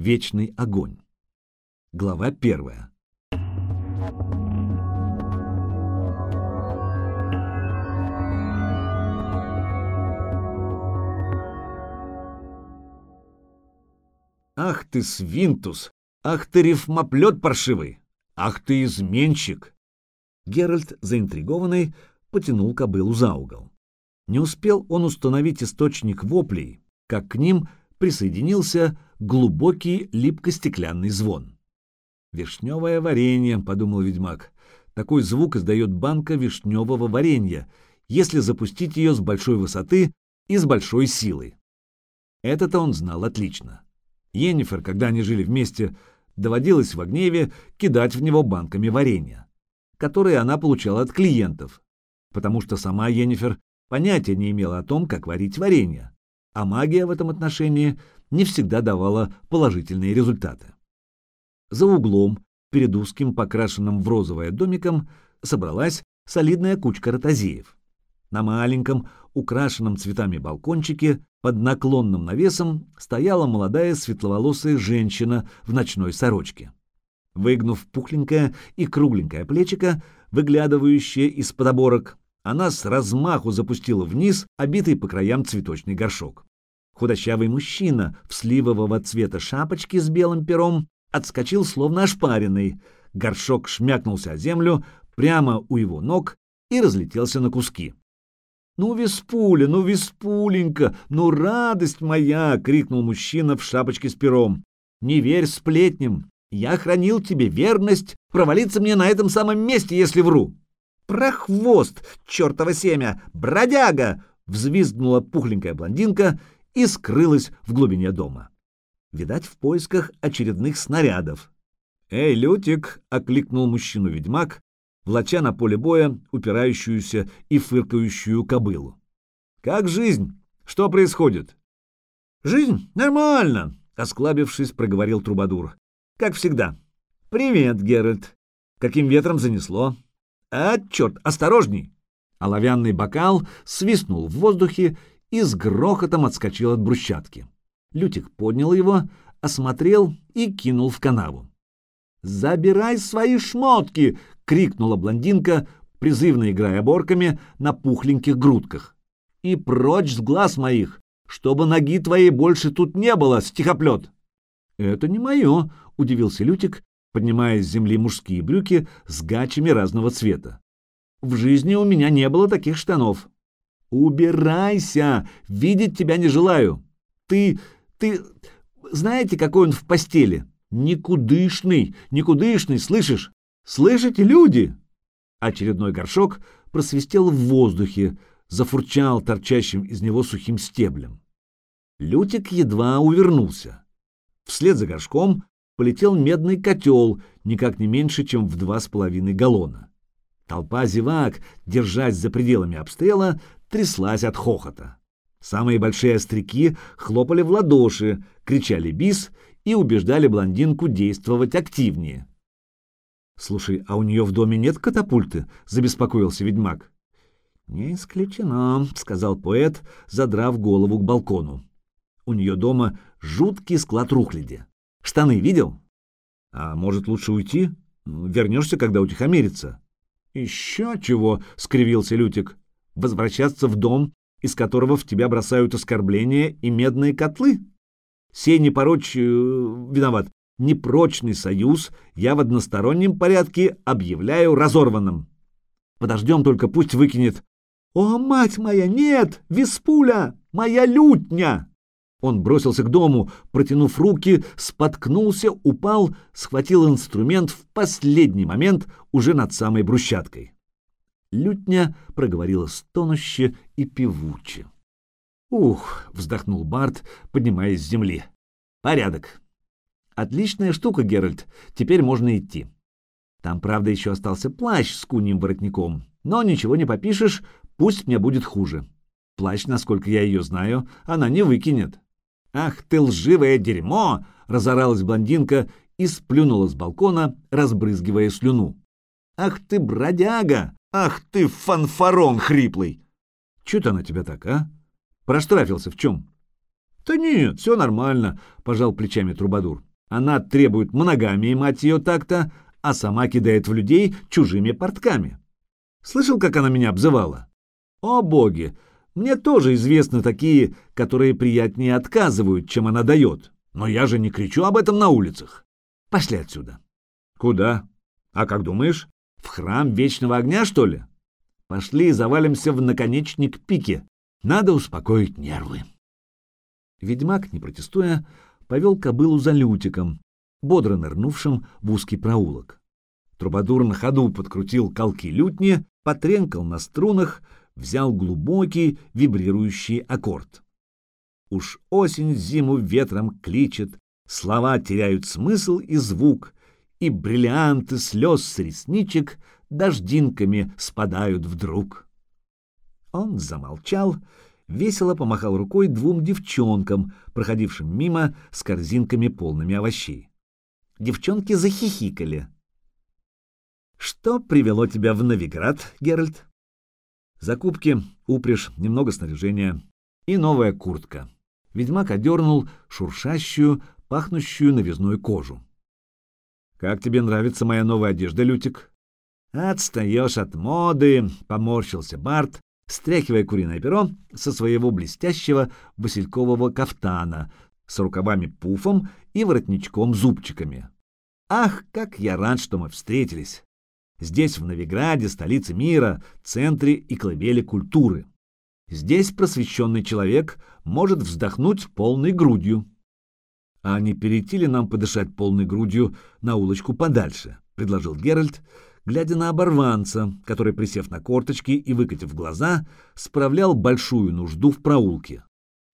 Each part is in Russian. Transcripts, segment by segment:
Вечный огонь. Глава первая. Ах ты, свинтус! Ах ты, рифмоплет паршивый! Ах ты, изменщик! Геральт, заинтригованный, потянул кобылу за угол. Не успел он установить источник воплей, как к ним присоединился глубокий липко-стеклянный звон. «Вишневое варенье», — подумал ведьмак. «Такой звук издает банка вишневого варенья, если запустить ее с большой высоты и с большой силой». Это-то он знал отлично. Йеннифер, когда они жили вместе, доводилось в гневе кидать в него банками варенья, которые она получала от клиентов, потому что сама Йеннифер понятия не имела о том, как варить варенье, а магия в этом отношении не всегда давала положительные результаты. За углом, перед узким, покрашенным в розовое домиком, собралась солидная кучка ротозеев. На маленьком, украшенном цветами балкончике, под наклонным навесом, стояла молодая светловолосая женщина в ночной сорочке. Выгнув пухленькое и кругленькое плечико, выглядывающее из-под оборок, она с размаху запустила вниз обитый по краям цветочный горшок. Худощавый мужчина в сливового цвета шапочке с белым пером отскочил словно ошпаренный. Горшок шмякнулся о землю прямо у его ног и разлетелся на куски. «Ну, Веспуля, ну, Веспуленька, ну, радость моя!» — крикнул мужчина в шапочке с пером. «Не верь сплетням! Я хранил тебе верность провалиться мне на этом самом месте, если вру!» «Прохвост! Чертово семя! Бродяга!» — взвизгнула пухленькая блондинка и скрылась в глубине дома. Видать, в поисках очередных снарядов. «Эй, Лютик!» — окликнул мужчину-ведьмак, влача на поле боя упирающуюся и фыркающую кобылу. «Как жизнь? Что происходит?» «Жизнь нормально!» — осклабившись, проговорил Трубадур. «Как всегда. Привет, Геральт. Каким ветром занесло?» «А, черт, осторожней!» Оловянный бокал свистнул в воздухе и с грохотом отскочил от брусчатки. Лютик поднял его, осмотрел и кинул в канаву. «Забирай свои шмотки!» — крикнула блондинка, призывно играя оборками на пухленьких грудках. «И прочь с глаз моих, чтобы ноги твоей больше тут не было, стихоплет!» «Это не мое!» — удивился Лютик поднимая с земли мужские брюки с гачами разного цвета. «В жизни у меня не было таких штанов». «Убирайся! Видеть тебя не желаю! Ты... ты... знаете, какой он в постели? Никудышный, никудышный, слышишь? Слышите, люди?» Очередной горшок просвистел в воздухе, зафурчал торчащим из него сухим стеблем. Лютик едва увернулся. Вслед за горшком полетел медный котел, никак не меньше, чем в два с половиной галлона. Толпа зевак, держась за пределами обстрела, тряслась от хохота. Самые большие остряки хлопали в ладоши, кричали «бис» и убеждали блондинку действовать активнее. «Слушай, а у нее в доме нет катапульты?» — забеспокоился ведьмак. «Не исключено», — сказал поэт, задрав голову к балкону. «У нее дома жуткий склад рухляди. Штаны видел? А может, лучше уйти? Вернешься, когда утихомирится. Еще чего, — скривился Лютик. Возвращаться в дом, из которого в тебя бросают оскорбления и медные котлы? Сей непороч... Э, виноват. Непрочный союз я в одностороннем порядке объявляю разорванным. Подождем только, пусть выкинет. «О, мать моя, нет! Виспуля! Моя лютня!» Он бросился к дому, протянув руки, споткнулся, упал, схватил инструмент в последний момент уже над самой брусчаткой. Лютня проговорила стонуще и певуче. «Ух!» — вздохнул Барт, поднимаясь с земли. «Порядок. Отличная штука, Геральт. Теперь можно идти. Там, правда, еще остался плащ с куньим воротником, но ничего не попишешь, пусть мне будет хуже. Плащ, насколько я ее знаю, она не выкинет». «Ах ты лживое дерьмо!» — разоралась блондинка и сплюнула с балкона, разбрызгивая слюну. «Ах ты бродяга! Ах ты фанфарон хриплый!» «Чё-то она тебя так, а? Проштрафился в чем?» «Да нет, все нормально», — пожал плечами Трубадур. Она требует моногамии, мать ее так-то, а сама кидает в людей чужими портками. Слышал, как она меня обзывала? О, боги! Мне тоже известны такие, которые приятнее отказывают, чем она дает. Но я же не кричу об этом на улицах. Пошли отсюда. Куда? А как думаешь? В храм Вечного Огня, что ли? Пошли и завалимся в наконечник пики. Надо успокоить нервы. Ведьмак, не протестуя, повел кобылу за лютиком, бодро нырнувшим в узкий проулок. Трубадур на ходу подкрутил колки лютни, потренкал на струнах, взял глубокий вибрирующий аккорд. Уж осень зиму ветром кличет, слова теряют смысл и звук, и бриллианты слез с ресничек дождинками спадают вдруг. Он замолчал, весело помахал рукой двум девчонкам, проходившим мимо с корзинками полными овощей. Девчонки захихикали. «Что привело тебя в Новиград, Геральт?» «Закупки, упряжь, немного снаряжения и новая куртка». Ведьмак одернул шуршащую, пахнущую новизной кожу. «Как тебе нравится моя новая одежда, Лютик?» «Отстаешь от моды», — поморщился Барт, стряхивая куриное перо со своего блестящего василькового кафтана с рукавами-пуфом и воротничком-зубчиками. «Ах, как я рад, что мы встретились! Здесь, в Новиграде, столице мира, центре и колыбели культуры. Здесь просвещенный человек может вздохнуть полной грудью. А не перейти ли нам подышать полной грудью на улочку подальше? — предложил Геральт, глядя на оборванца, который, присев на корточки и выкатив глаза, справлял большую нужду в проулке.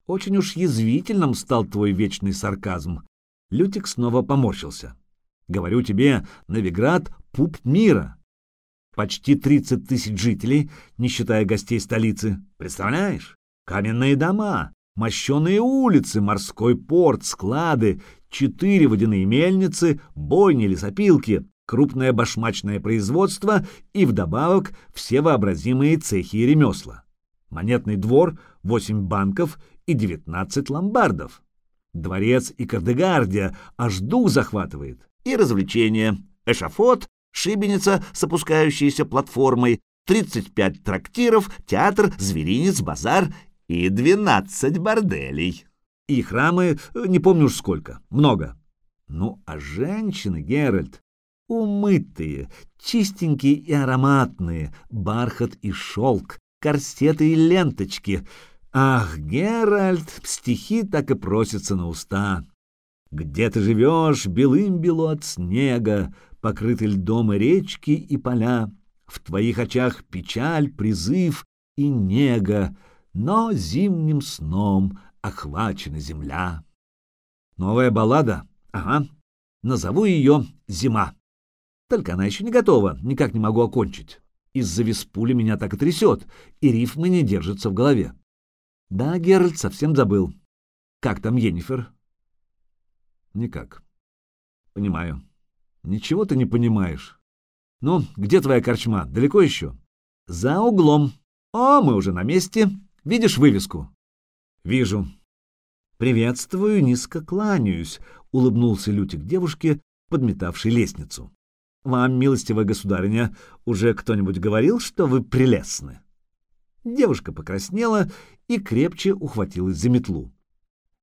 Очень уж язвительным стал твой вечный сарказм. Лютик снова поморщился. Говорю тебе, Новиград — пуп мира. Почти 30 тысяч жителей, не считая гостей столицы. Представляешь? Каменные дома, мощеные улицы, морской порт, склады, четыре водяные мельницы, бойни, лесопилки, крупное башмачное производство и вдобавок все вообразимые цехи и ремесла. Монетный двор, восемь банков и девятнадцать ломбардов. Дворец и Кардегардия аж дух захватывает. И развлечения. Эшафот, шибеница с опускающейся платформой, 35 трактиров, театр, зверинец, базар и двенадцать борделей. И храмы, э, не помню уж сколько, много. Ну, а женщины, Геральт, умытые, чистенькие и ароматные, бархат и шелк, корсеты и ленточки. Ах, Геральт, стихи так и просятся на уста. Где ты живешь, белым-бело от снега, покрыты льдом и речки и поля, в твоих очах печаль, призыв и нега, но зимним сном охвачена земля. Новая баллада? Ага. Назову ее «Зима». Только она еще не готова, никак не могу окончить. Из-за виспули меня так и трясет, и рифмы не держатся в голове. Да, Геральт, совсем забыл. Как там Енифер? Никак. Понимаю. Ничего ты не понимаешь. Ну, где твоя корчма? Далеко еще? За углом. О, мы уже на месте. Видишь вывеску? Вижу. Приветствую, низко кланяюсь, улыбнулся Лютик девушке, подметавшей лестницу. Вам, милостивая государыня, уже кто-нибудь говорил, что вы прелестны? Девушка покраснела и крепче ухватилась за метлу.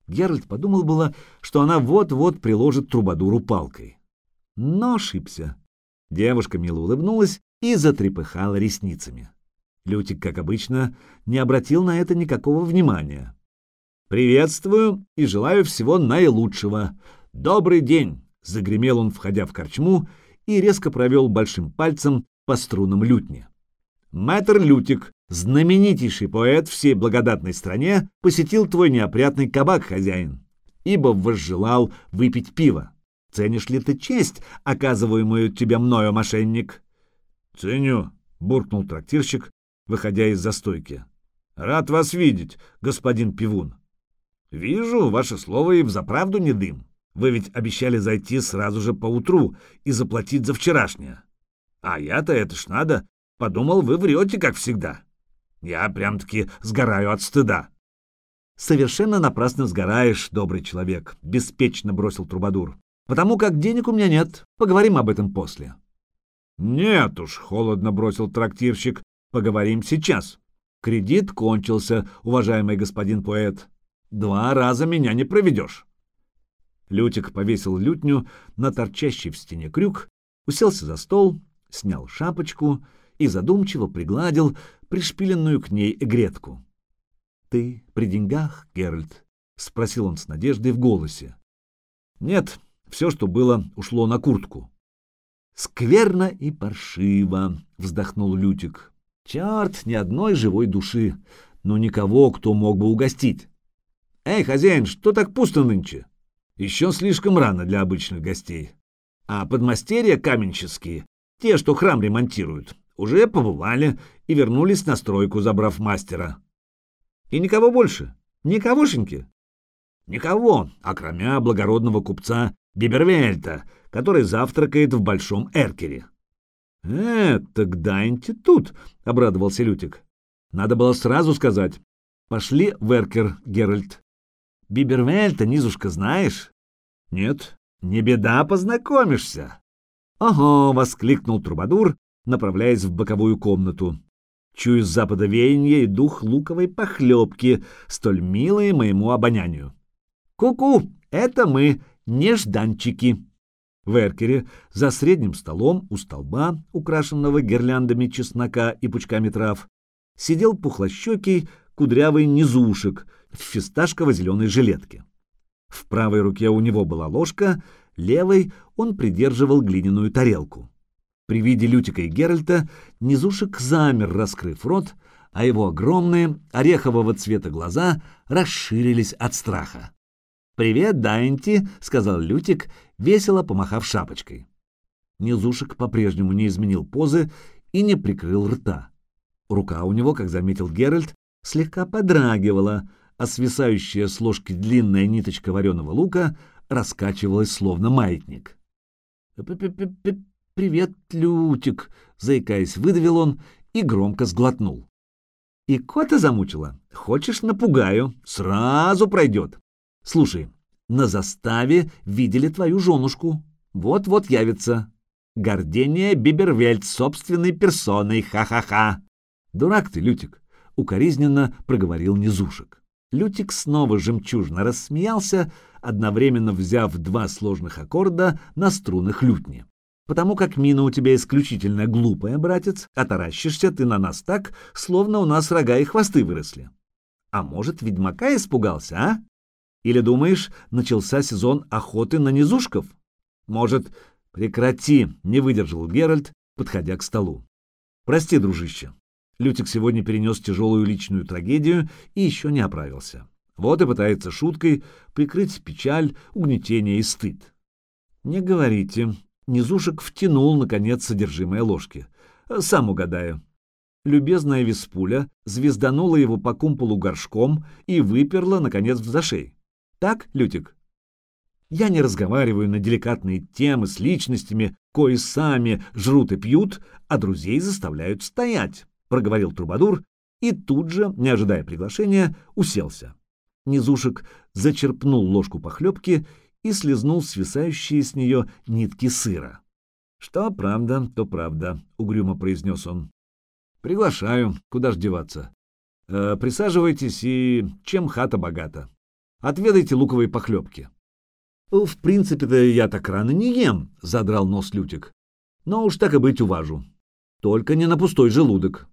Геральт подумал было, что она вот-вот приложит трубадуру палкой. Но ошибся. Девушка мило улыбнулась и затрепыхала ресницами. Лютик, как обычно, не обратил на это никакого внимания. «Приветствую и желаю всего наилучшего. Добрый день!» — загремел он, входя в корчму, и резко провел большим пальцем по струнам лютни. «Мэтр Лютик, знаменитейший поэт всей благодатной стране, посетил твой неопрятный кабак, хозяин, ибо возжелал выпить пиво. Ценишь ли ты честь, оказываемую тебе мною, мошенник?» «Ценю», — буркнул трактирщик, выходя из застойки. «Рад вас видеть, господин Пивун». «Вижу, ваше слово и взаправду не дым. Вы ведь обещали зайти сразу же поутру и заплатить за вчерашнее. А я-то это ж надо. Подумал, вы врете, как всегда. Я прям-таки сгораю от стыда». «Совершенно напрасно сгораешь, добрый человек», — беспечно бросил Трубадур. потому как денег у меня нет. Поговорим об этом после». «Нет уж», — холодно бросил трактирщик, — «поговорим сейчас. Кредит кончился, уважаемый господин поэт. Два раза меня не проведешь». Лютик повесил лютню на торчащий в стене крюк, уселся за стол, снял шапочку и задумчиво пригладил пришпиленную к ней гретку. «Ты при деньгах, Геральт?» — спросил он с надеждой в голосе. «Нет, все, что было, ушло на куртку». «Скверно и паршиво», — вздохнул Лютик. «Черт, ни одной живой души, но никого, кто мог бы угостить. Эй, хозяин, что так пусто нынче? Еще слишком рано для обычных гостей. А подмастерья каменческие, те, что храм ремонтируют, уже побывали и вернулись на стройку, забрав мастера. И никого больше? Никогошеньки? Никого, окромя благородного купца Бибервельта, который завтракает в Большом Эркере. — Э, так дайте тут, — обрадовался Лютик. — Надо было сразу сказать. Пошли в Эркер, Геральт. — Бибервельта, низушка, знаешь? — Нет. — Не беда, познакомишься. — Ого! — воскликнул Трубадур, направляясь в боковую комнату. Чую с запада веяние и дух луковой похлебки, столь милые моему обонянию. «Ку-ку! Это мы, нежданчики!» В Эркере за средним столом у столба, украшенного гирляндами чеснока и пучками трав, сидел пухлощекий кудрявый низушек в фисташково-зеленой жилетке. В правой руке у него была ложка, левой он придерживал глиняную тарелку. При виде Лютика и Геральта низушек замер, раскрыв рот, а его огромные орехового цвета глаза расширились от страха. «Привет, Дайнти», — сказал Лютик, весело помахав шапочкой. Низушек по-прежнему не изменил позы и не прикрыл рта. Рука у него, как заметил Геральт, слегка подрагивала, а свисающая с ложки длинная ниточка вареного лука раскачивалась словно маятник. «Привет, Лютик!» — заикаясь, выдавил он и громко сглотнул. «И кота замучила? Хочешь, напугаю? Сразу пройдет. Слушай, на заставе видели твою женушку. Вот-вот явится. Гордение Бибервельд собственной персоной, ха-ха-ха!» «Дурак ты, Лютик!» — укоризненно проговорил Низушек. Лютик снова жемчужно рассмеялся, одновременно взяв два сложных аккорда на струнах лютни потому как мина у тебя исключительно глупая, братец, а таращишься ты на нас так, словно у нас рога и хвосты выросли. А может, ведьмака испугался, а? Или думаешь, начался сезон охоты на низушков? Может, прекрати, не выдержал Геральт, подходя к столу. Прости, дружище. Лютик сегодня перенес тяжелую личную трагедию и еще не оправился. Вот и пытается шуткой прикрыть печаль, угнетение и стыд. Не говорите, Низушек втянул, наконец, содержимое ложки. Сам угадаю. Любезная Виспуля звезданула его по кумполу горшком и выперла, наконец, в зашей. Так, Лютик? Я не разговариваю на деликатные темы с личностями, кои сами жрут и пьют, а друзей заставляют стоять, — проговорил Трубадур и тут же, не ожидая приглашения, уселся. Низушек зачерпнул ложку похлебки и слезнул свисающие с нее нитки сыра. «Что правда, то правда», — угрюмо произнес он. «Приглашаю, куда ж деваться. Э, присаживайтесь и чем хата богата. Отведайте луковые похлебки». «В принципе-то я так рано не ем», — задрал нос Лютик. «Но уж так и быть уважу. Только не на пустой желудок.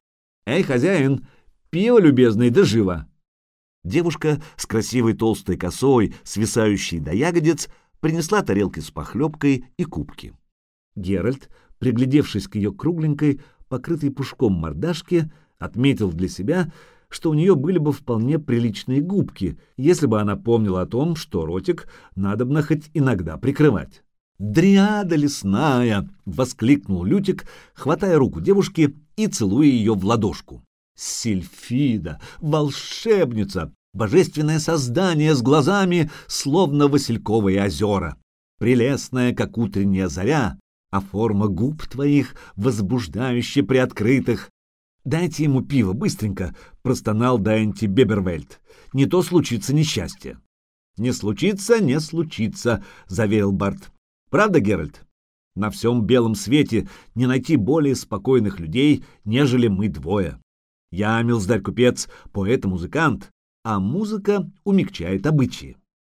Эй, хозяин, пиво любезный, да живо!» Девушка с красивой толстой косой, свисающей до ягодиц, принесла тарелки с похлебкой и кубки. Геральт, приглядевшись к ее кругленькой, покрытой пушком мордашке, отметил для себя, что у нее были бы вполне приличные губки, если бы она помнила о том, что ротик надобно хоть иногда прикрывать. «Дриада лесная!» — воскликнул Лютик, хватая руку девушки и целуя ее в ладошку. Сильфида, волшебница, божественное создание с глазами, словно васильковые озера, прелестная, как утренняя заря, а форма губ твоих возбуждающе приоткрытых. «Дайте ему пиво, быстренько!» — простонал Дайнти Бебервельд. «Не то случится несчастье». «Не случится, не случится», — заверил Барт. Правда, Геральт? На всем белом свете не найти более спокойных людей, нежели мы двое. Я милздарь-купец, поэт и музыкант, а музыка умягчает обычаи.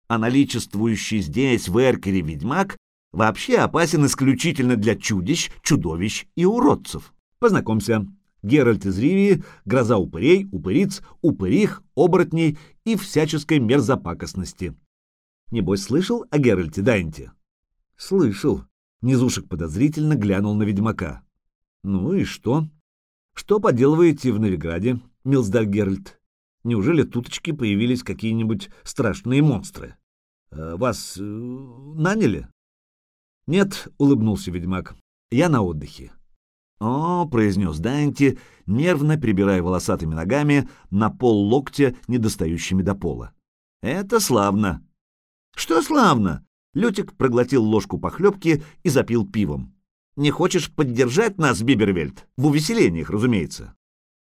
А наличествующий здесь в Эркере ведьмак вообще опасен исключительно для чудищ, чудовищ и уродцев. Познакомься, Геральт из Ривии, гроза упырей, упыриц, упырих, оборотней и всяческой мерзопакостности. Небось, слышал о Геральте Дайнте? Слышал. Низушек подозрительно глянул на ведьмака. Ну и что? Что поделываете в Новиграде, Милздар Геральт? Неужели туточки появились какие-нибудь страшные монстры? Э, вас э, наняли? Нет, улыбнулся ведьмак. Я на отдыхе. «О», — произнес Дайнти, нервно прибирая волосатыми ногами на пол локтя, недостающими до пола. «Это славно». «Что славно?» Лютик проглотил ложку похлебки и запил пивом. «Не хочешь поддержать нас, Бибервельд? В увеселениях, разумеется».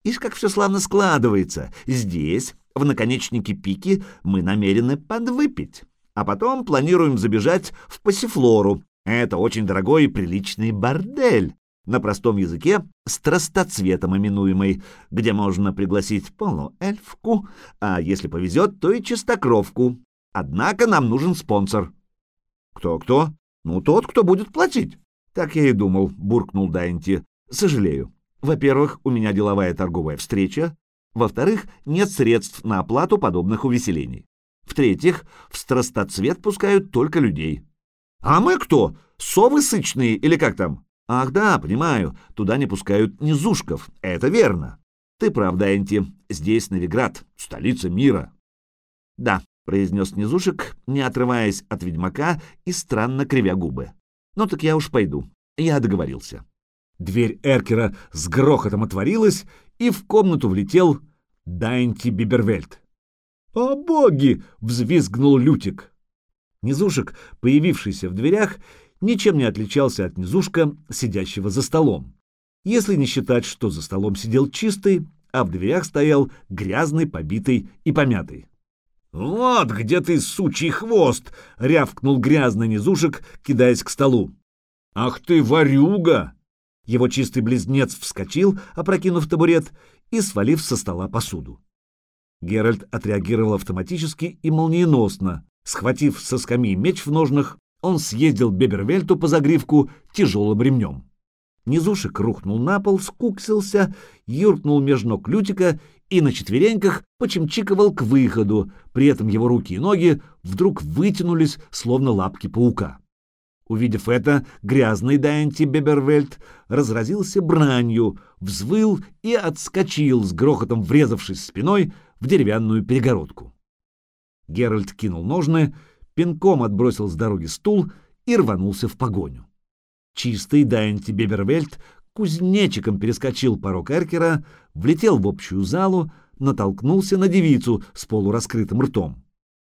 «Ишь, как все славно складывается. Здесь, в наконечнике пики, мы намерены подвыпить. А потом планируем забежать в Пассифлору. Это очень дорогой и приличный бордель на простом языке страстоцветом именуемый, где можно пригласить полуэльфку, а если повезет, то и чистокровку. Однако нам нужен спонсор. Кто-кто? Ну, тот, кто будет платить. Так я и думал, буркнул Дайнти. Сожалею. Во-первых, у меня деловая торговая встреча. Во-вторых, нет средств на оплату подобных увеселений. В-третьих, в страстоцвет пускают только людей. А мы кто? Совы сычные или как там? Ах да, понимаю, туда не пускают низушков, это верно. Ты прав, Дэнти, здесь Новиград, столица мира. Да, произнес низушек, не отрываясь от ведьмака и странно кривя губы. Ну так я уж пойду, я договорился. Дверь Эркера с грохотом отворилась, и в комнату влетел Дайнти Бибервельд. «О боги!» — взвизгнул Лютик. Низушек, появившийся в дверях, ничем не отличался от низушка, сидящего за столом. Если не считать, что за столом сидел чистый, а в дверях стоял грязный, побитый и помятый. «Вот где ты, сучий хвост!» — рявкнул грязный низушек, кидаясь к столу. «Ах ты, ворюга!» Его чистый близнец вскочил, опрокинув табурет и свалив со стола посуду. Геральт отреагировал автоматически и молниеносно. Схватив со скамьи меч в ножнах, он съездил Бебервельту по загривку тяжелым ремнем. Низушек рухнул на пол, скуксился, юркнул меж ног Лютика и на четвереньках почемчиковал к выходу, при этом его руки и ноги вдруг вытянулись, словно лапки паука. Увидев это, грязный Дайнти Бебервельт разразился бранью, взвыл и отскочил, с грохотом врезавшись спиной в деревянную перегородку. Геральт кинул ножны пинком отбросил с дороги стул и рванулся в погоню. Чистый Дайнти Бебервельт кузнечиком перескочил порог эркера, влетел в общую залу, натолкнулся на девицу с полураскрытым ртом.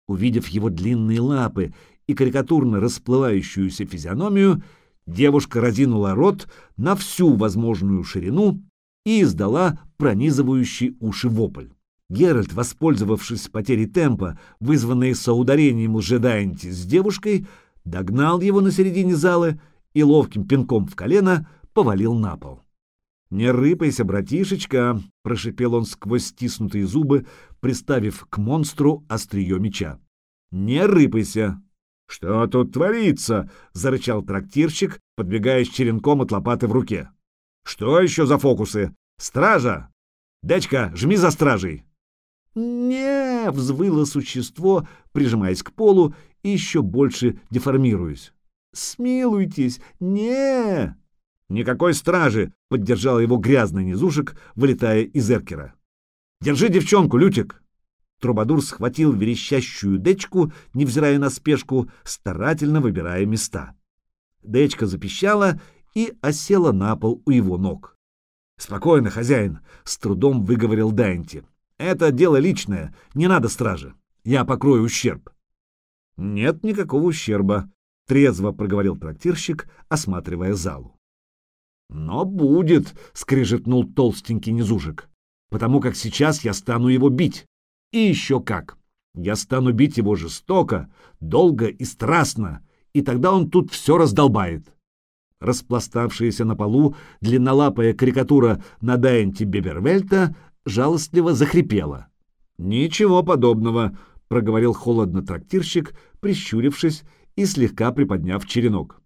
Увидев его длинные лапы и карикатурно расплывающуюся физиономию, девушка разинула рот на всю возможную ширину и издала пронизывающий уши вопль. Геральт, воспользовавшись потерей темпа, вызванной соударением лжедаинти с девушкой, догнал его на середине зала и ловким пинком в колено повалил на пол. «Не рыпайся, братишечка!» — прошипел он сквозь стиснутые зубы, приставив к монстру острие меча. «Не рыпайся!» «Что тут творится?» — зарычал трактирщик, подбегая с черенком от лопаты в руке. «Что еще за фокусы? Стража! Дечка, жми за стражей!» Не взвыло существо, прижимаясь к полу и еще больше деформируясь. «Смилуйтесь! не «Никакой стражи!» — поддержал его грязный низушек, вылетая из эркера. «Держи девчонку, Лютик!» Трубадур схватил верещащую дечку, невзирая на спешку, старательно выбирая места. Дечка запищала и осела на пол у его ног. «Спокойно, хозяин!» — с трудом выговорил Дайнти. Это дело личное, не надо стражи. Я покрою ущерб. Нет никакого ущерба, трезво проговорил трактирщик, осматривая залу. Но будет, скрежетнул толстенький низужик, потому как сейчас я стану его бить. И еще как. Я стану бить его жестоко, долго и страстно, и тогда он тут все раздолбает. Распластавшаяся на полу длиннолапая карикатура на Дайнти Бебервельта жалостливо захрипела. «Ничего подобного», — проговорил холодно трактирщик, прищурившись и слегка приподняв черенок.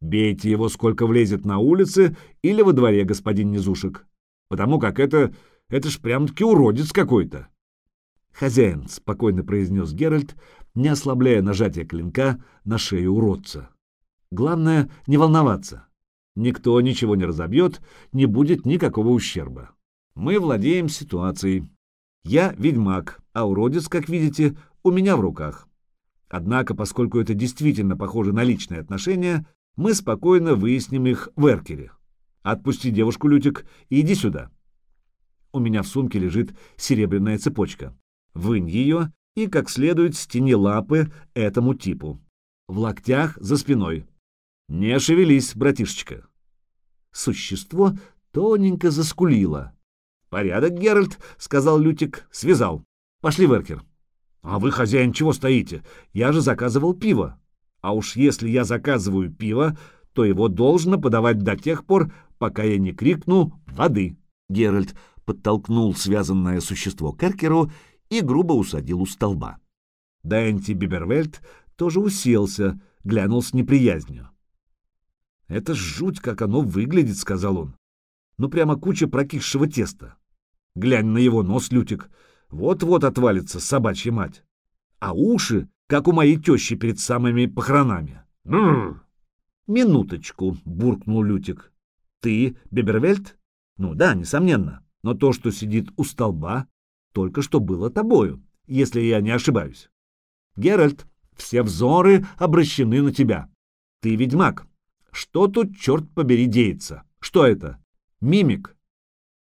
«Бейте его, сколько влезет на улице или во дворе, господин Низушек, потому как это... это ж прям-таки уродец какой-то». «Хозяин», — спокойно произнес Геральт, не ослабляя нажатие клинка на шею уродца. «Главное — не волноваться. Никто ничего не разобьет, не будет никакого ущерба. Мы владеем ситуацией. Я ведьмак, а уродец, как видите, у меня в руках. Однако, поскольку это действительно похоже на личные отношения, мы спокойно выясним их в Эркере. Отпусти девушку, Лютик, и иди сюда. У меня в сумке лежит серебряная цепочка. Вынь ее и как следует стяни лапы этому типу. В локтях за спиной. Не шевелись, братишечка. Существо тоненько заскулило. «Порядок, Геральт», — сказал Лютик, — «связал. Пошли, Веркер». «А вы, хозяин, чего стоите? Я же заказывал пиво. А уж если я заказываю пиво, то его должно подавать до тех пор, пока я не крикну «воды». Геральт подтолкнул связанное существо к Эркеру и грубо усадил у столба. Даинти Бибервельт тоже уселся, глянул с неприязнью. «Это жуть, как оно выглядит», — сказал он. «Ну, прямо куча прокисшего теста. Глянь на его нос, Лютик, вот-вот отвалится собачья мать. А уши, как у моей тещи перед самыми похоронами. Бррр. «Минуточку», — буркнул Лютик. «Ты Бибервельт?» «Ну да, несомненно. Но то, что сидит у столба, только что было тобою, если я не ошибаюсь. Геральт, все взоры обращены на тебя. Ты ведьмак. Что тут, черт побери, деется? Что это? Мимик.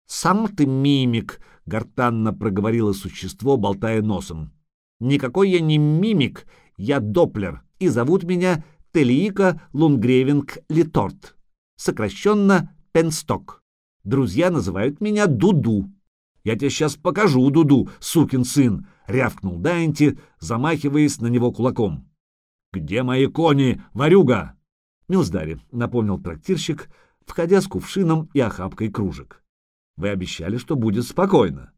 Сам ты мимик, гортанно проговорило существо, болтая носом. Никакой я не мимик, я доплер, и зовут меня Телиика Лунгревинг Литорт, сокращенно Пенсток. Друзья называют меня Дуду. Я тебе сейчас покажу, Дуду, сукин сын!» — рявкнул Дайнти, замахиваясь на него кулаком. «Где мои кони, ворюга?» «Милздари», — напомнил трактирщик, входя с кувшином и охапкой кружек. «Вы обещали, что будет спокойно».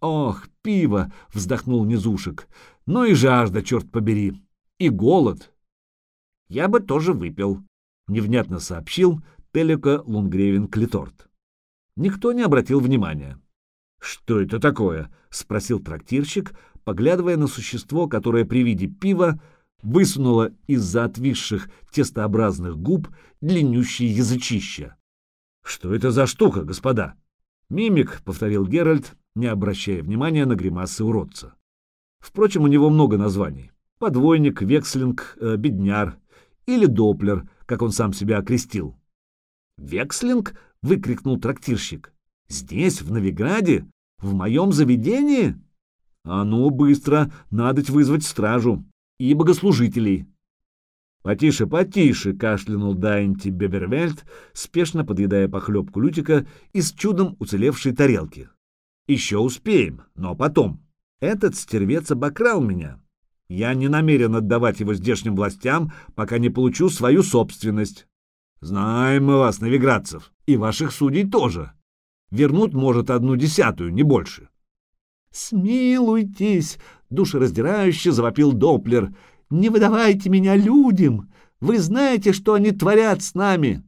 «Ох, пиво!» — вздохнул Низушек. «Ну и жажда, черт побери! И голод!» «Я бы тоже выпил», — невнятно сообщил Телека Лунгревен Клиторт. Никто не обратил внимания. «Что это такое?» — спросил трактирщик, поглядывая на существо, которое при виде пива высунуло из-за отвисших тестообразных губ длиннющие язычища. «Что это за штука, господа?» «Мимик», — повторил Геральт, не обращая внимания на гримасы уродца. Впрочем, у него много названий. Подвойник, векслинг, э, бедняр или доплер, как он сам себя окрестил. «Векслинг?» — выкрикнул трактирщик. Здесь, в Новиграде? В моем заведении? А ну, быстро, надо вызвать стражу и богослужителей. «Потише, потише!» — кашлянул Дайнти Бебервельт, спешно подъедая похлебку Лютика из чудом уцелевшей тарелки. «Еще успеем, но потом. Этот стервец обокрал меня. Я не намерен отдавать его здешним властям, пока не получу свою собственность. Знаем мы вас, новиградцев, и ваших судей тоже. Вернуть может одну десятую, не больше. «Смилуйтесь!» — душераздирающе завопил Доплер. «Не выдавайте меня людям! Вы знаете, что они творят с нами!»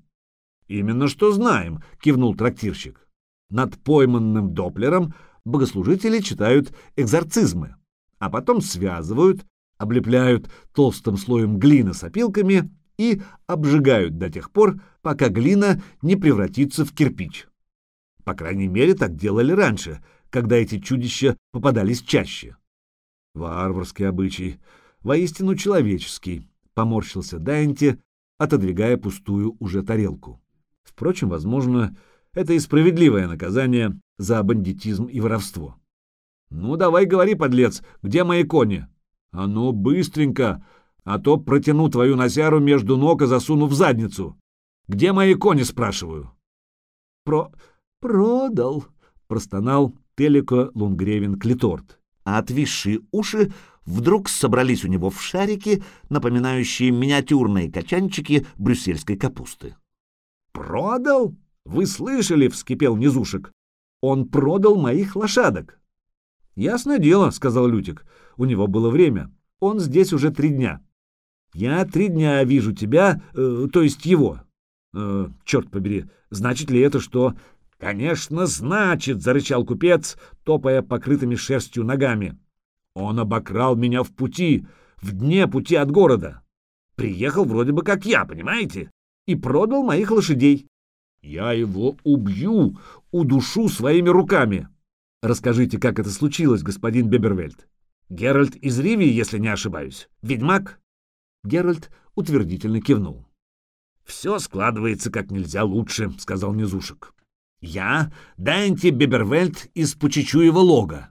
«Именно что знаем!» — кивнул трактирщик. Над пойманным Доплером богослужители читают экзорцизмы, а потом связывают, облепляют толстым слоем глины с опилками и обжигают до тех пор, пока глина не превратится в кирпич. По крайней мере, так делали раньше, когда эти чудища попадались чаще. Варварский обычай, воистину человеческий, поморщился Дайнти, отодвигая пустую уже тарелку. Впрочем, возможно, это и справедливое наказание за бандитизм и воровство. «Ну, давай говори, подлец, где мои кони?» «А ну, быстренько, а то протяну твою носяру между ног и засуну в задницу. Где мои кони, спрашиваю?» «Про... «Продал!» — простонал Телеко Лунгревен Клиторт, а отвисшие уши вдруг собрались у него в шарики, напоминающие миниатюрные качанчики брюссельской капусты. «Продал? Вы слышали?» — вскипел Низушек. «Он продал моих лошадок». «Ясное дело», — сказал Лютик. «У него было время. Он здесь уже три дня». «Я три дня вижу тебя, э, то есть его». Э, «Черт побери, значит ли это, что...» «Конечно, значит!» — зарычал купец, топая покрытыми шерстью ногами. «Он обокрал меня в пути, в дне пути от города. Приехал вроде бы как я, понимаете? И продал моих лошадей. Я его убью, удушу своими руками. Расскажите, как это случилось, господин Бебервельд. Геральт из Ривии, если не ошибаюсь. Ведьмак?» Геральт утвердительно кивнул. «Все складывается как нельзя лучше», — сказал Низушек. Я Данти Бебервельд из Пучичуева лога.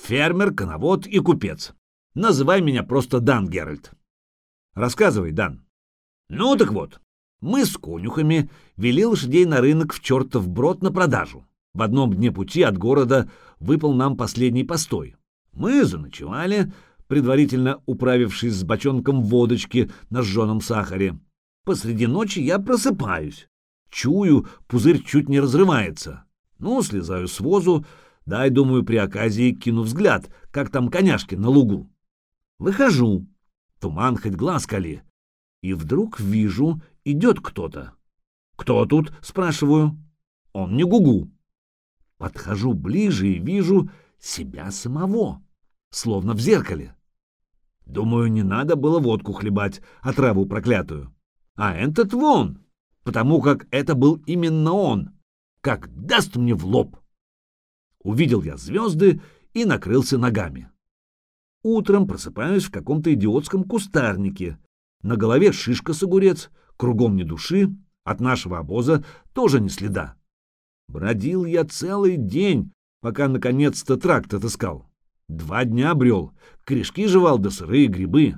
Фермер, коновод и купец. Называй меня просто Дан Геральт. Рассказывай, Дан. Ну так вот, мы с конюхами вели лошадей на рынок в чертов брод на продажу. В одном дне пути от города выпал нам последний постой. Мы заночевали, предварительно управившись с бочонком водочки на сжженном сахаре. Посреди ночи я просыпаюсь. Чую, пузырь чуть не разрывается. Ну, слезаю с возу, дай, думаю, при оказии кину взгляд, как там коняшки на лугу. Выхожу. Туман хоть глаз кали. И вдруг вижу, идет кто-то. «Кто тут?» — спрашиваю. «Он не гугу». Подхожу ближе и вижу себя самого, словно в зеркале. Думаю, не надо было водку хлебать, а траву проклятую. А этот вон, потому как это был именно он, как даст мне в лоб. Увидел я звезды и накрылся ногами. Утром просыпаюсь в каком-то идиотском кустарнике. На голове шишка с огурец, кругом ни души, от нашего обоза тоже ни следа. Бродил я целый день, пока наконец-то тракт отыскал. Два дня брел, корешки жевал да сырые грибы.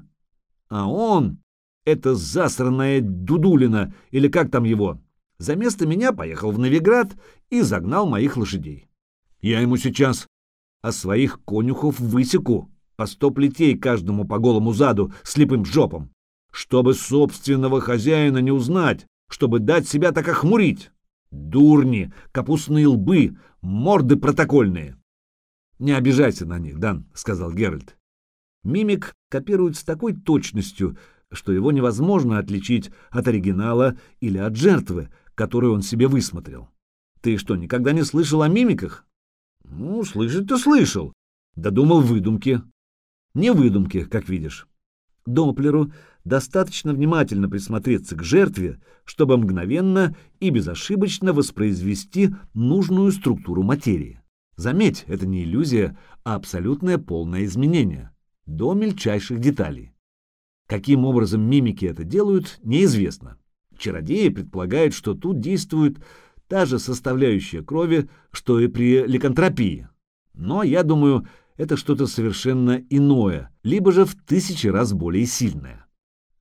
А он это засранная Дудулина, или как там его, за место меня поехал в Новиград и загнал моих лошадей. Я ему сейчас а своих конюхов высеку, по сто плетей каждому по голому заду, слепым жопом, чтобы собственного хозяина не узнать, чтобы дать себя так охмурить. Дурни, капустные лбы, морды протокольные. «Не обижайся на них, Дан», — сказал Геральт. Мимик копирует с такой точностью, что его невозможно отличить от оригинала или от жертвы, которую он себе высмотрел. Ты что, никогда не слышал о мимиках? Ну, слышать-то слышал. Додумал выдумки. Не выдумки, как видишь. Доплеру достаточно внимательно присмотреться к жертве, чтобы мгновенно и безошибочно воспроизвести нужную структуру материи. Заметь, это не иллюзия, а абсолютное полное изменение, до мельчайших деталей. Каким образом мимики это делают, неизвестно. Чародеи предполагают, что тут действует та же составляющая крови, что и при ликантропии. Но, я думаю, это что-то совершенно иное, либо же в тысячи раз более сильное.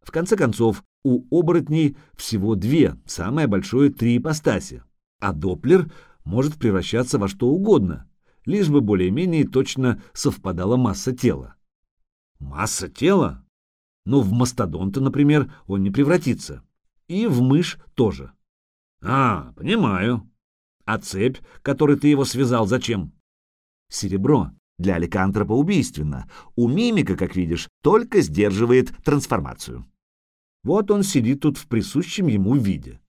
В конце концов, у оборотней всего две, самое большое три ипостаси, а Доплер может превращаться во что угодно, лишь бы более-менее точно совпадала масса тела. Масса тела? Но в мастодонта, например, он не превратится. И в мышь тоже. А, понимаю. А цепь, которой ты его связал, зачем? Серебро. Для ликантропа убийственно. У мимика, как видишь, только сдерживает трансформацию. Вот он сидит тут в присущем ему виде.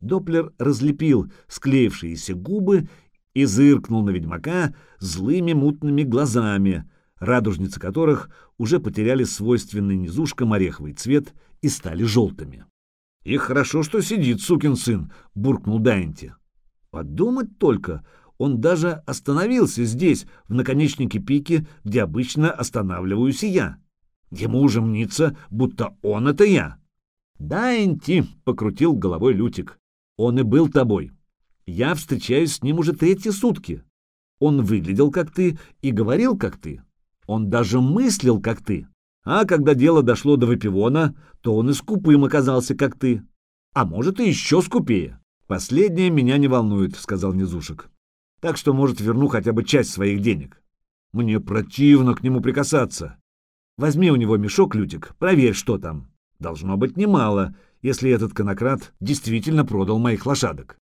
Доплер разлепил склеившиеся губы и зыркнул на ведьмака злыми мутными глазами, радужницы которых уже потеряли свойственный низушкам ореховый цвет и стали желтыми. «И хорошо, что сидит, сукин сын!» — буркнул Дайнти. «Подумать только, он даже остановился здесь, в наконечнике пики, где обычно останавливаюсь я. Ему уже мнится, будто он — это я». «Дайнти!» — покрутил головой Лютик. «Он и был тобой. Я встречаюсь с ним уже третьи сутки. Он выглядел как ты и говорил как ты. Он даже мыслил, как ты. А когда дело дошло до выпивона, то он и скупым оказался, как ты. А может, и еще скупее. Последнее меня не волнует, — сказал Низушек. Так что, может, верну хотя бы часть своих денег. Мне противно к нему прикасаться. Возьми у него мешок, Лютик, проверь, что там. Должно быть немало, если этот конократ действительно продал моих лошадок.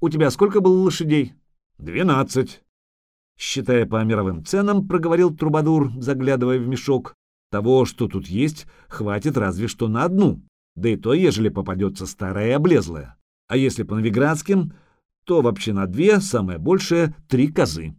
У тебя сколько было лошадей? Двенадцать. Считая по мировым ценам, проговорил Трубадур, заглядывая в мешок, того, что тут есть, хватит разве что на одну, да и то, ежели попадется старая и облезлая. А если по новиградским, то вообще на две, самое большее, три козы.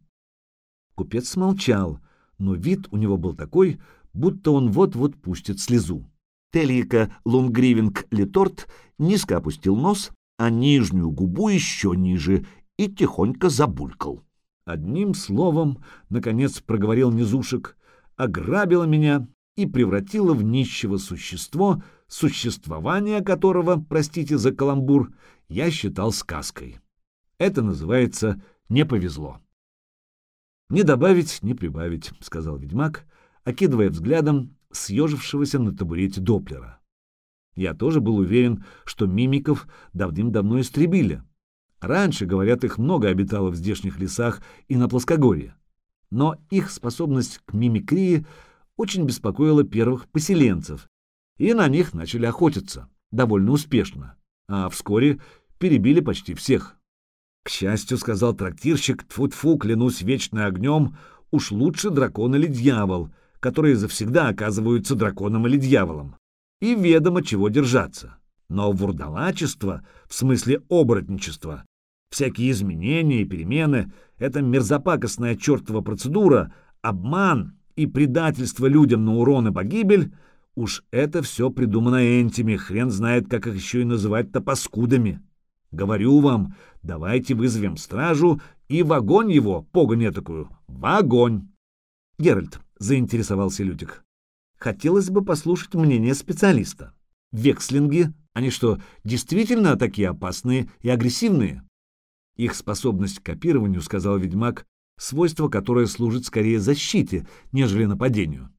Купец смолчал, но вид у него был такой, будто он вот-вот пустит слезу. Телика Лунгривинг Леторт низко опустил нос, а нижнюю губу еще ниже и тихонько забулькал. Одним словом, наконец проговорил Низушек, ограбила меня и превратила в нищего существо, существование которого, простите за каламбур, я считал сказкой. Это называется «не повезло». «Не добавить, не прибавить», — сказал ведьмак, окидывая взглядом съежившегося на табурете Доплера. Я тоже был уверен, что мимиков давным-давно истребили. Раньше, говорят, их много обитало в здешних лесах и на плоскогорье. Но их способность к мимикрии очень беспокоила первых поселенцев, и на них начали охотиться, довольно успешно, а вскоре перебили почти всех. К счастью, сказал трактирщик, тфу-тфу, клянусь вечно огнем, уж лучше дракон или дьявол — которые завсегда оказываются драконом или дьяволом, и ведомо чего держаться. Но вурдалачество, в смысле оборотничества, всякие изменения и перемены — это мерзопакостная чертова процедура, обман и предательство людям на урон и погибель — уж это все придумано энтими, хрен знает, как их еще и называть-то паскудами. Говорю вам, давайте вызовем стражу и в огонь его, погонь такую, в огонь. Геральт, заинтересовался Лютик. Хотелось бы послушать мнение специалиста. Векслинги, они что, действительно такие опасные и агрессивные? Их способность к копированию, сказал ведьмак, свойство, которое служит скорее защите, нежели нападению.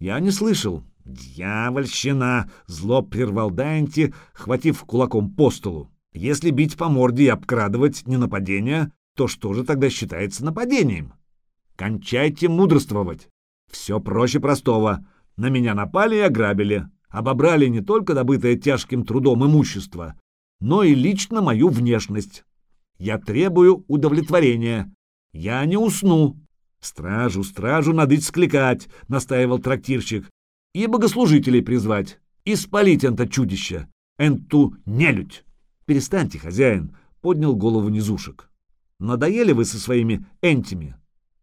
Я не слышал. Дьявольщина! Зло прервал Дайнти, хватив кулаком по столу. Если бить по морде и обкрадывать не нападение, то что же тогда считается нападением? Кончайте мудрствовать. Все проще простого. На меня напали и ограбили. Обобрали не только добытое тяжким трудом имущество, но и лично мою внешность. Я требую удовлетворения. Я не усну. Стражу, стражу надо скликать, настаивал трактирщик. И богослужителей призвать. И спалить чудище. Энту нелюдь. Перестаньте, хозяин, поднял голову низушек. Надоели вы со своими энтими?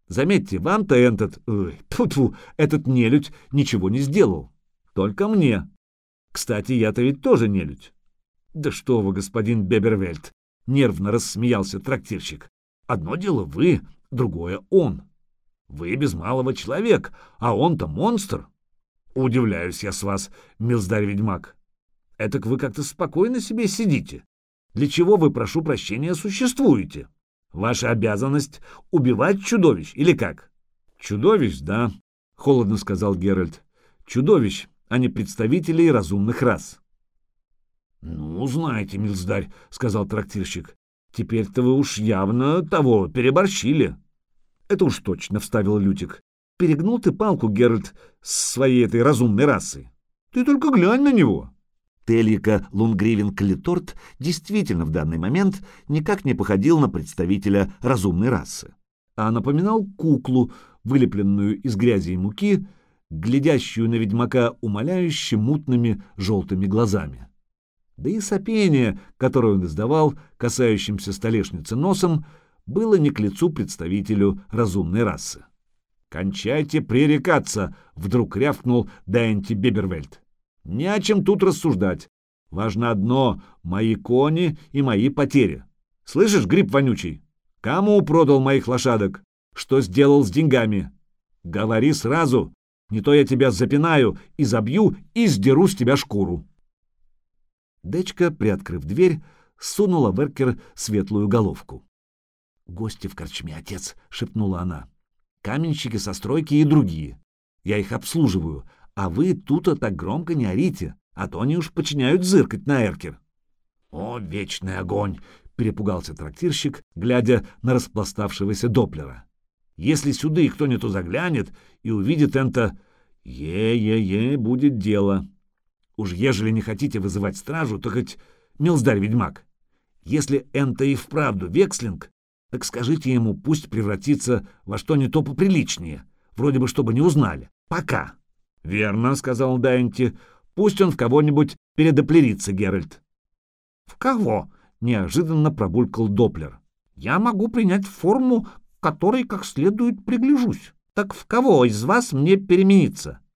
Заметьте, вам-то этот... Ой, тьфу этот нелюдь ничего не сделал. Только мне. Кстати, я-то ведь тоже нелюдь. Да что вы, господин Бебервельд, нервно рассмеялся трактирщик. Одно дело вы, другое он. Вы без малого человек, а он-то монстр. Удивляюсь я с вас, милздарь-ведьмак. Этак вы как-то спокойно себе сидите. Для чего вы, прошу прощения, существуете? Ваша обязанность — убивать чудовищ, или как? Чудовищ, да, — холодно сказал Геральт. Чудовищ, а не представителей разумных рас. Ну, знаете, милздарь, — сказал трактирщик, — теперь-то вы уж явно того переборщили. Это уж точно, — вставил Лютик. Перегнул ты палку, Геральт, с своей этой разумной расой. Ты только глянь на него. Тельика Лунгривен Калиторт действительно в данный момент никак не походил на представителя разумной расы, а напоминал куклу, вылепленную из грязи и муки, глядящую на ведьмака умоляюще мутными желтыми глазами. Да и сопение, которое он издавал, касающимся столешницы носом, было не к лицу представителю разумной расы. «Кончайте пререкаться!» — вдруг рявкнул Дайнти Бебервельд. Не о чем тут рассуждать. Важно одно — мои кони и мои потери. Слышишь, гриб вонючий? Кому продал моих лошадок? Что сделал с деньгами? Говори сразу, не то я тебя запинаю и забью и сдеру с тебя шкуру. Дечка, приоткрыв дверь, сунула в эркер светлую головку. «Гости в корчме, отец!» — шепнула она. «Каменщики со стройки и другие. Я их обслуживаю, а вы тут-то так громко не орите, а то они уж починяют зыркать на эркер. О, вечный огонь! перепугался трактирщик, глядя на распластавшегося Доплера. Если сюда и кто-нибудь заглянет и увидит это, Е-е-е, будет дело. Уж ежели не хотите вызывать стражу, то хоть милздарь-ведьмак. Если Энто и вправду векслинг, так скажите ему, пусть превратится во что не то поприличнее, вроде бы чтобы не узнали. Пока. — Верно, — сказал Дайнти, — пусть он в кого-нибудь передоплерится, Геральт. — В кого? — неожиданно пробулькал Доплер. — Я могу принять форму, которой как следует пригляжусь. Так в кого из вас мне перемениться? —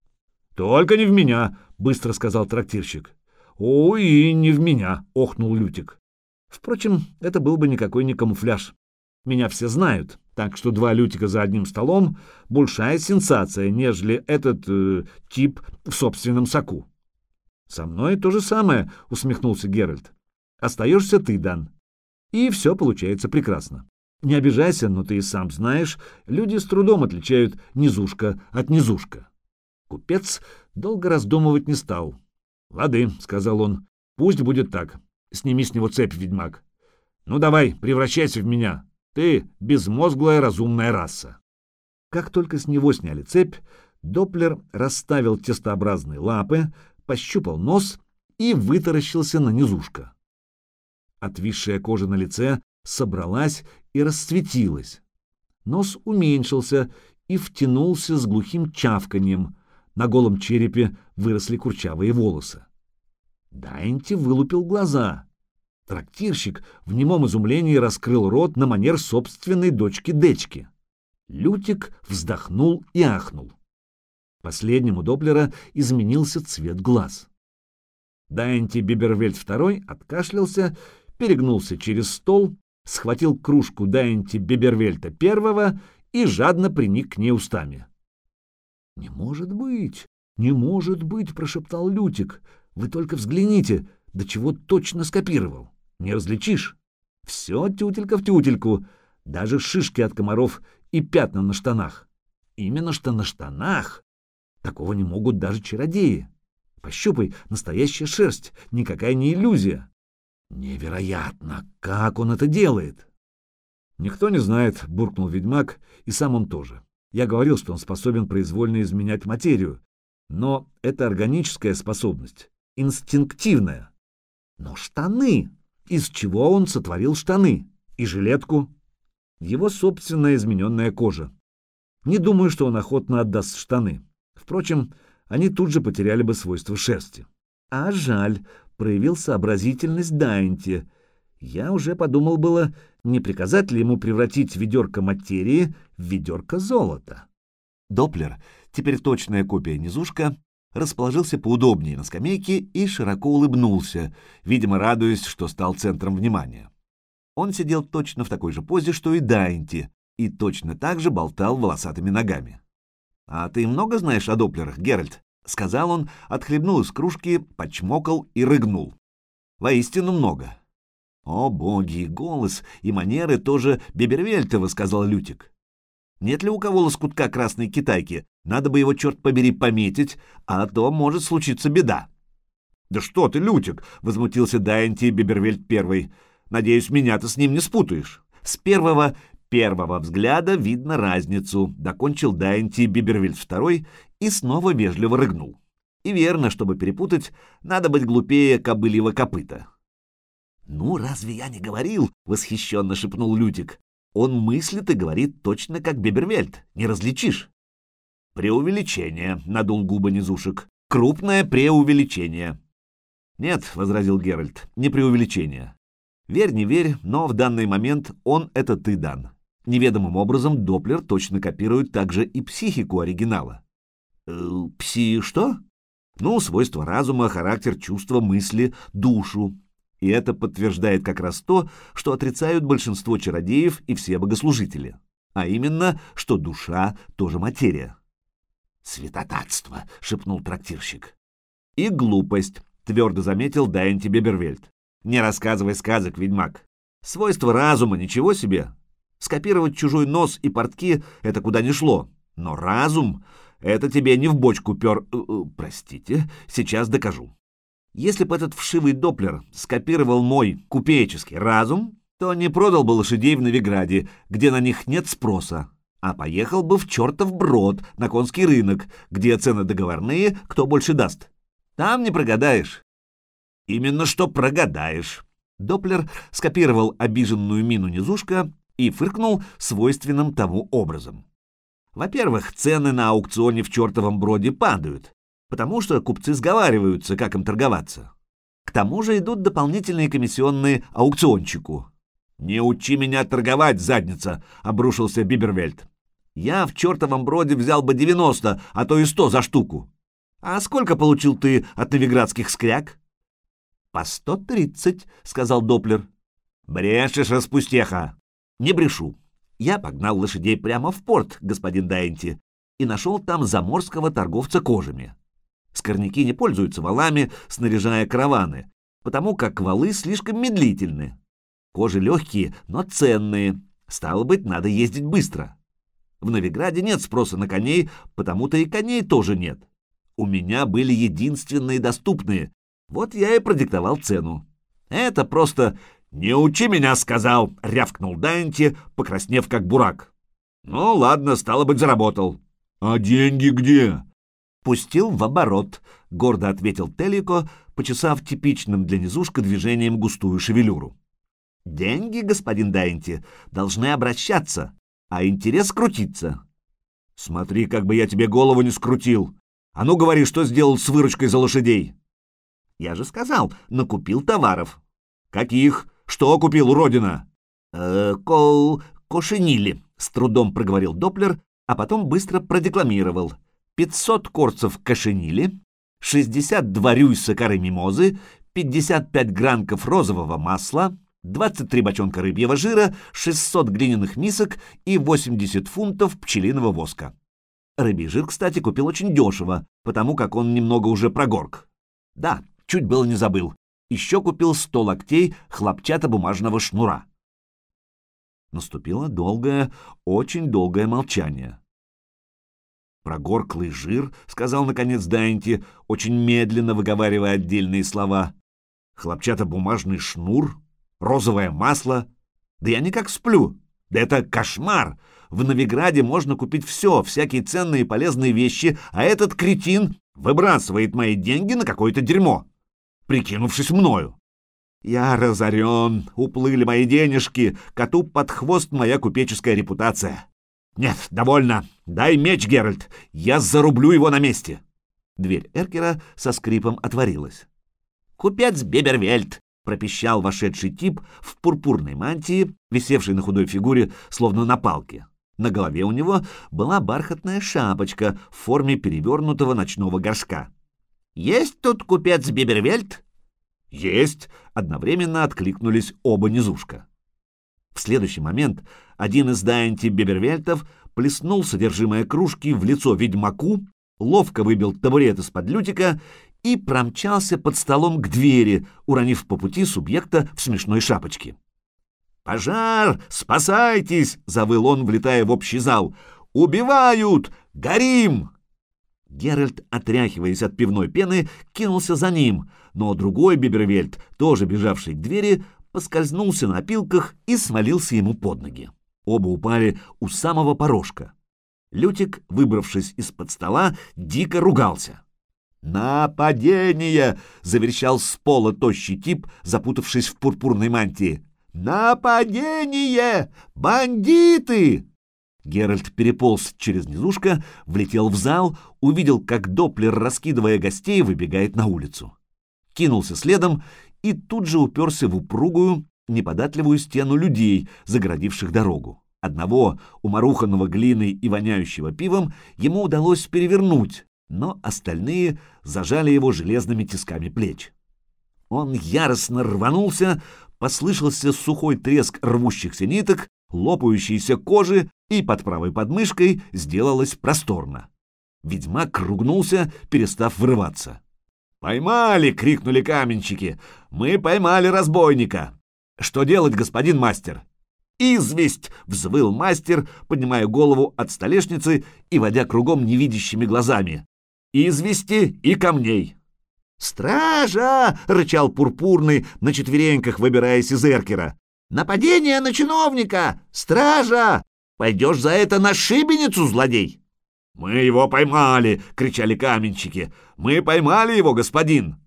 Только не в меня, — быстро сказал трактирщик. — Ой, не в меня, — охнул Лютик. Впрочем, это был бы никакой не камуфляж. Меня все знают, так что два Лютика за одним столом — большая сенсация, нежели этот э, тип в собственном соку. — Со мной то же самое, — усмехнулся Геральт. — Остаешься ты, Дан. И все получается прекрасно. Не обижайся, но ты и сам знаешь, люди с трудом отличают низушка от низушка. Купец долго раздумывать не стал. — Лады, — сказал он, — пусть будет так. Сними с него цепь, ведьмак. Ну давай, превращайся в меня. Ты — безмозглая разумная раса. Как только с него сняли цепь, Доплер расставил тестообразные лапы, пощупал нос и вытаращился на низушка. Отвисшая кожа на лице собралась и расцветилась. Нос уменьшился и втянулся с глухим чавканьем. На голом черепе выросли курчавые волосы. Дайнти вылупил глаза. Трактирщик в немом изумлении раскрыл рот на манер собственной дочки-дечки. Лютик вздохнул и ахнул. Последнему Доплера изменился цвет глаз. Дайнти Бибервельд II откашлялся, перегнулся через стол схватил кружку Дайнти Бебервельта первого и жадно приник к ней устами. — Не может быть, не может быть, — прошептал Лютик. — Вы только взгляните, до чего точно скопировал. Не различишь. Все тютелька в тютельку, даже шишки от комаров и пятна на штанах. Именно что на штанах. Такого не могут даже чародеи. Пощупай, настоящая шерсть, никакая не иллюзия. Невероятно! Как он это делает? Никто не знает, буркнул ведьмак, и сам он тоже. Я говорил, что он способен произвольно изменять материю, но это органическая способность, инстинктивная. Но штаны! Из чего он сотворил штаны? И жилетку? Его собственная измененная кожа. Не думаю, что он охотно отдаст штаны. Впрочем, они тут же потеряли бы свойства шерсти. А жаль, проявил сообразительность Дайнти. Я уже подумал было, не приказать ли ему превратить ведерко материи в ведерко золота. Доплер, теперь точная копия низушка, расположился поудобнее на скамейке и широко улыбнулся, видимо, радуясь, что стал центром внимания. Он сидел точно в такой же позе, что и Дайнти, и точно так же болтал волосатыми ногами. «А ты много знаешь о доплерах, Геральт?» — сказал он, отхлебнул из кружки, почмокал и рыгнул. «Воистину много». «О, боги, голос и манеры тоже Бебервельтова», — сказал Лютик. «Нет ли у кого лоскутка красной китайки? Надо бы его, черт побери, пометить, а то может случиться беда». «Да что ты, Лютик!» — возмутился Дайнти Бебервельт первый. «Надеюсь, меня ты с ним не спутаешь. С первого первого взгляда видно разницу», — докончил Дайнти Бибервильд II и снова вежливо рыгнул. И верно, чтобы перепутать, надо быть глупее кобыльего копыта. «Ну, разве я не говорил?» — восхищенно шепнул Лютик. «Он мыслит и говорит точно как Бибервельд, не различишь». «Преувеличение», — надул губы низушек. «Крупное преувеличение». «Нет», — возразил Геральт, — «не преувеличение. Верь, не верь, но в данный момент он — это ты, Дан. Неведомым образом Доплер точно копирует также и психику оригинала. Э, пси что? Ну, свойства разума, характер, чувства, мысли, душу. И это подтверждает как раз то, что отрицают большинство чародеев и все богослужители. А именно, что душа тоже материя. «Святотатство!» — шепнул трактирщик. «И глупость», — твердо заметил Дайнти Бебервельд. «Не рассказывай сказок, ведьмак. Свойства разума, ничего себе. Скопировать чужой нос и портки — это куда ни шло. Но разум — это тебе не в бочку пер... Э, э, простите, сейчас докажу. Если бы этот вшивый доплер скопировал мой купеческий разум, то не продал бы лошадей в Новиграде, где на них нет спроса. а поехал бы в чертов брод на конский рынок, где цены договорные, кто больше даст. Там не прогадаешь. Именно что прогадаешь. Доплер скопировал обиженную мину низушка и фыркнул свойственным тому образом. Во-первых, цены на аукционе в чертовом броде падают, потому что купцы сговариваются, как им торговаться. К тому же идут дополнительные комиссионные аукциончику. «Не учи меня торговать, задница!» — обрушился Бибервельд. «Я в чертовом броде взял бы 90, а то и 100 за штуку. А сколько получил ты от новиградских скряг?» «По 130», — сказал Доплер. «Брешешь, распустеха!» «Не брешу. Я погнал лошадей прямо в порт, господин Дайнти, и нашел там заморского торговца кожами. Скорняки не пользуются валами, снаряжая караваны, потому как валы слишком медлительны. Кожи легкие, но ценные. Стало быть, надо ездить быстро. В Новиграде нет спроса на коней, потому-то и коней тоже нет. У меня были единственные доступные. Вот я и продиктовал цену. Это просто «Не учи меня», — сказал, — рявкнул Дайнти, покраснев как бурак. «Ну, ладно, стало быть, заработал». «А деньги где?» «Пустил в оборот», — гордо ответил Телико, почесав типичным для низушка движением густую шевелюру. «Деньги, господин Дайнти, должны обращаться, а интерес крутиться». «Смотри, как бы я тебе голову не скрутил. А ну говори, что сделал с выручкой за лошадей?» «Я же сказал, накупил товаров». «Каких? Что купил, уродина?» «Э, ко... кошенили», — с трудом проговорил Доплер, а потом быстро продекламировал. «Пятьсот корцев кошенили, шестьдесят два рюйса коры мимозы, пятьдесят пять гранков розового масла, двадцать три бочонка рыбьего жира, шестьсот глиняных мисок и восемьдесят фунтов пчелиного воска». Рыбий жир, кстати, купил очень дешево, потому как он немного уже прогорк. Да, чуть было не забыл еще купил сто локтей хлопчатобумажного шнура. Наступило долгое, очень долгое молчание. «Прогорклый жир», — сказал наконец Дайнти, очень медленно выговаривая отдельные слова. «Хлопчатобумажный шнур? Розовое масло? Да я никак сплю. Да это кошмар! В Новиграде можно купить все, всякие ценные и полезные вещи, а этот кретин выбрасывает мои деньги на какое-то дерьмо прикинувшись мною. Я разорен, уплыли мои денежки, коту под хвост моя купеческая репутация. Нет, довольно. Дай меч, Геральт, я зарублю его на месте. Дверь Эркера со скрипом отворилась. Купец Бебервельд, пропищал вошедший тип в пурпурной мантии, висевшей на худой фигуре, словно на палке. На голове у него была бархатная шапочка в форме перевернутого ночного горшка. «Есть тут купец Бибервельд?» «Есть!» — одновременно откликнулись оба низушка. В следующий момент один из Дайнти Бибервельтов плеснул содержимое кружки в лицо ведьмаку, ловко выбил табурет из-под лютика и промчался под столом к двери, уронив по пути субъекта в смешной шапочке. «Пожар! Спасайтесь!» — завыл он, влетая в общий зал. «Убивают! Горим!» Геральт, отряхиваясь от пивной пены, кинулся за ним, но другой Бибервельд, тоже бежавший к двери, поскользнулся на опилках и свалился ему под ноги. Оба упали у самого порожка. Лютик, выбравшись из-под стола, дико ругался. «Нападение!» — заверещал с пола тощий тип, запутавшись в пурпурной мантии. «Нападение! Бандиты!» Геральт переполз через низушка, влетел в зал, увидел, как Доплер, раскидывая гостей, выбегает на улицу. Кинулся следом и тут же уперся в упругую, неподатливую стену людей, загородивших дорогу. Одного, уморуханного глиной и воняющего пивом, ему удалось перевернуть, но остальные зажали его железными тисками плеч. Он яростно рванулся, послышался сухой треск рвущихся ниток, лопающейся кожи, и под правой подмышкой сделалось просторно. Ведьмак ругнулся, перестав вырываться. «Поймали!» — крикнули каменщики. «Мы поймали разбойника!» «Что делать, господин мастер?» «Известь!» — взвыл мастер, поднимая голову от столешницы и водя кругом невидящими глазами. «Извести и камней!» «Стража!» — рычал Пурпурный, на четвереньках выбираясь из эркера. «Нападение на чиновника! Стража! Пойдешь за это на шибеницу, злодей!» «Мы его поймали!» — кричали каменщики. «Мы поймали его, господин!»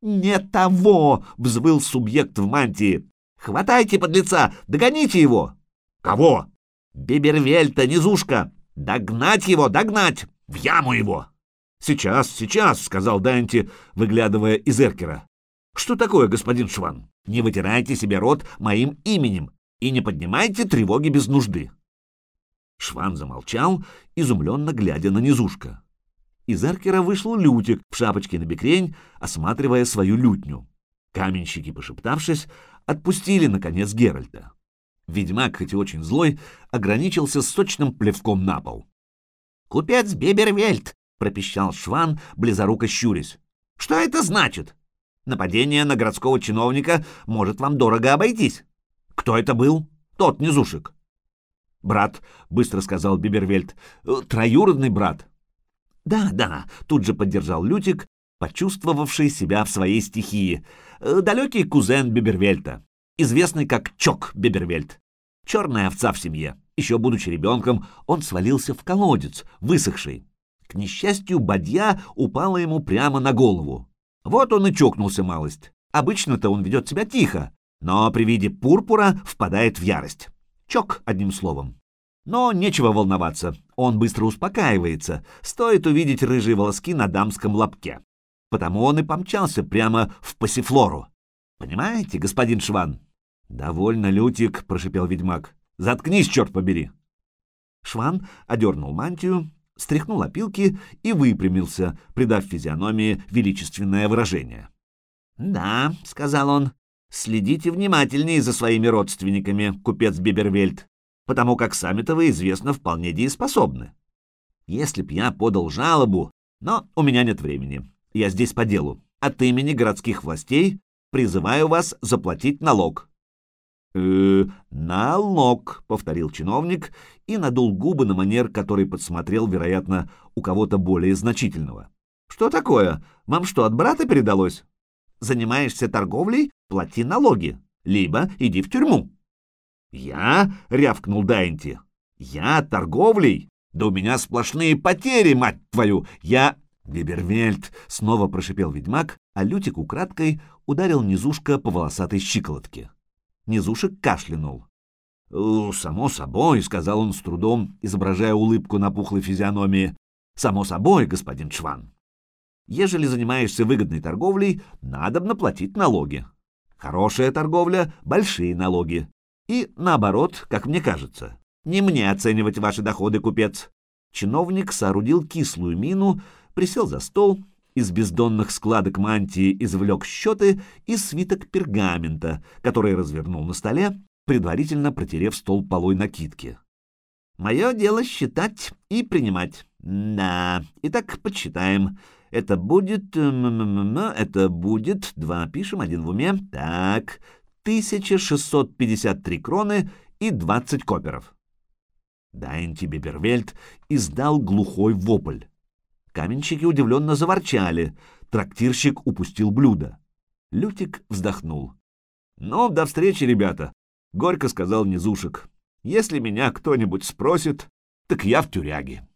«Не того!» — взвыл субъект в мантии. «Хватайте подлеца! Догоните его!» «Кого?» «Бибервельта, низушка! Догнать его, догнать! В яму его!» «Сейчас, сейчас!» — сказал Данти, выглядывая из эркера. «Что такое, господин Шван? Не вытирайте себе рот моим именем и не поднимайте тревоги без нужды!» Шван замолчал, изумленно глядя на низушка. Из эркера вышел Лютик в шапочке на бекрень, осматривая свою лютню. Каменщики, пошептавшись, отпустили, наконец, Геральта. Ведьмак, хоть и очень злой, ограничился сочным плевком на пол. «Купец Бебервельт!» — пропищал Шван, близоруко щурясь. «Что это значит? Нападение на городского чиновника может вам дорого обойтись. Кто это был? Тот низушек». «Брат», — быстро сказал Бибервельт, — «троюродный брат». «Да, да», — тут же поддержал Лютик, почувствовавший себя в своей стихии. «Э, «Далекий кузен Бибервельта, известный как Чок Бибервельт. Черная овца в семье. Еще будучи ребенком, он свалился в колодец, высохший. К несчастью, бадья упала ему прямо на голову. Вот он и чокнулся малость. Обычно-то он ведет себя тихо, но при виде пурпура впадает в ярость. Чок, одним словом. Но нечего волноваться, он быстро успокаивается, стоит увидеть рыжие волоски на дамском лобке. Потому он и помчался прямо в пассифлору. Понимаете, господин Шван? «Довольно, Лютик», — прошипел ведьмак. «Заткнись, черт побери!» Шван одернул мантию, стряхнул опилки и выпрямился, придав физиономии величественное выражение. «Да», — сказал он, — «следите внимательнее за своими родственниками, купец Бибервельд потому как сами-то вы, известно, вполне дееспособны. Если б я подал жалобу, но у меня нет времени, я здесь по делу, от имени городских властей призываю вас заплатить налог». «Э, налог», — повторил чиновник и надул губы на манер, который подсмотрел, вероятно, у кого-то более значительного. «Что такое? Вам что, от брата передалось? Занимаешься торговлей? Плати налоги, либо иди в тюрьму». «Я?» — рявкнул Дайнти. «Я торговлей? Да у меня сплошные потери, мать твою! Я...» «Бибервельт!» — снова прошипел ведьмак, а Лютик украдкой ударил низушка по волосатой щиколотке. Низушек кашлянул. «Само собой», — сказал он с трудом, изображая улыбку на пухлой физиономии. «Само собой, господин Шван. Ежели занимаешься выгодной торговлей, надо наплатить налоги. Хорошая торговля — большие налоги. И наоборот, как мне кажется. Не мне оценивать ваши доходы, купец. Чиновник соорудил кислую мину, присел за стол, из бездонных складок мантии извлек счеты и свиток пергамента, который развернул на столе, предварительно протерев стол полой накидки. «Мое дело считать и принимать. Да, итак, подсчитаем. Это будет... Это будет... Два пишем, один в уме. Так, 1653 кроны и 20 коперов. Дайнти Бибервельд издал глухой вопль. Каменщики удивленно заворчали. Трактирщик упустил блюдо. Лютик вздохнул. «Ну, до встречи, ребята!» — горько сказал Низушек. «Если меня кто-нибудь спросит, так я в тюряге».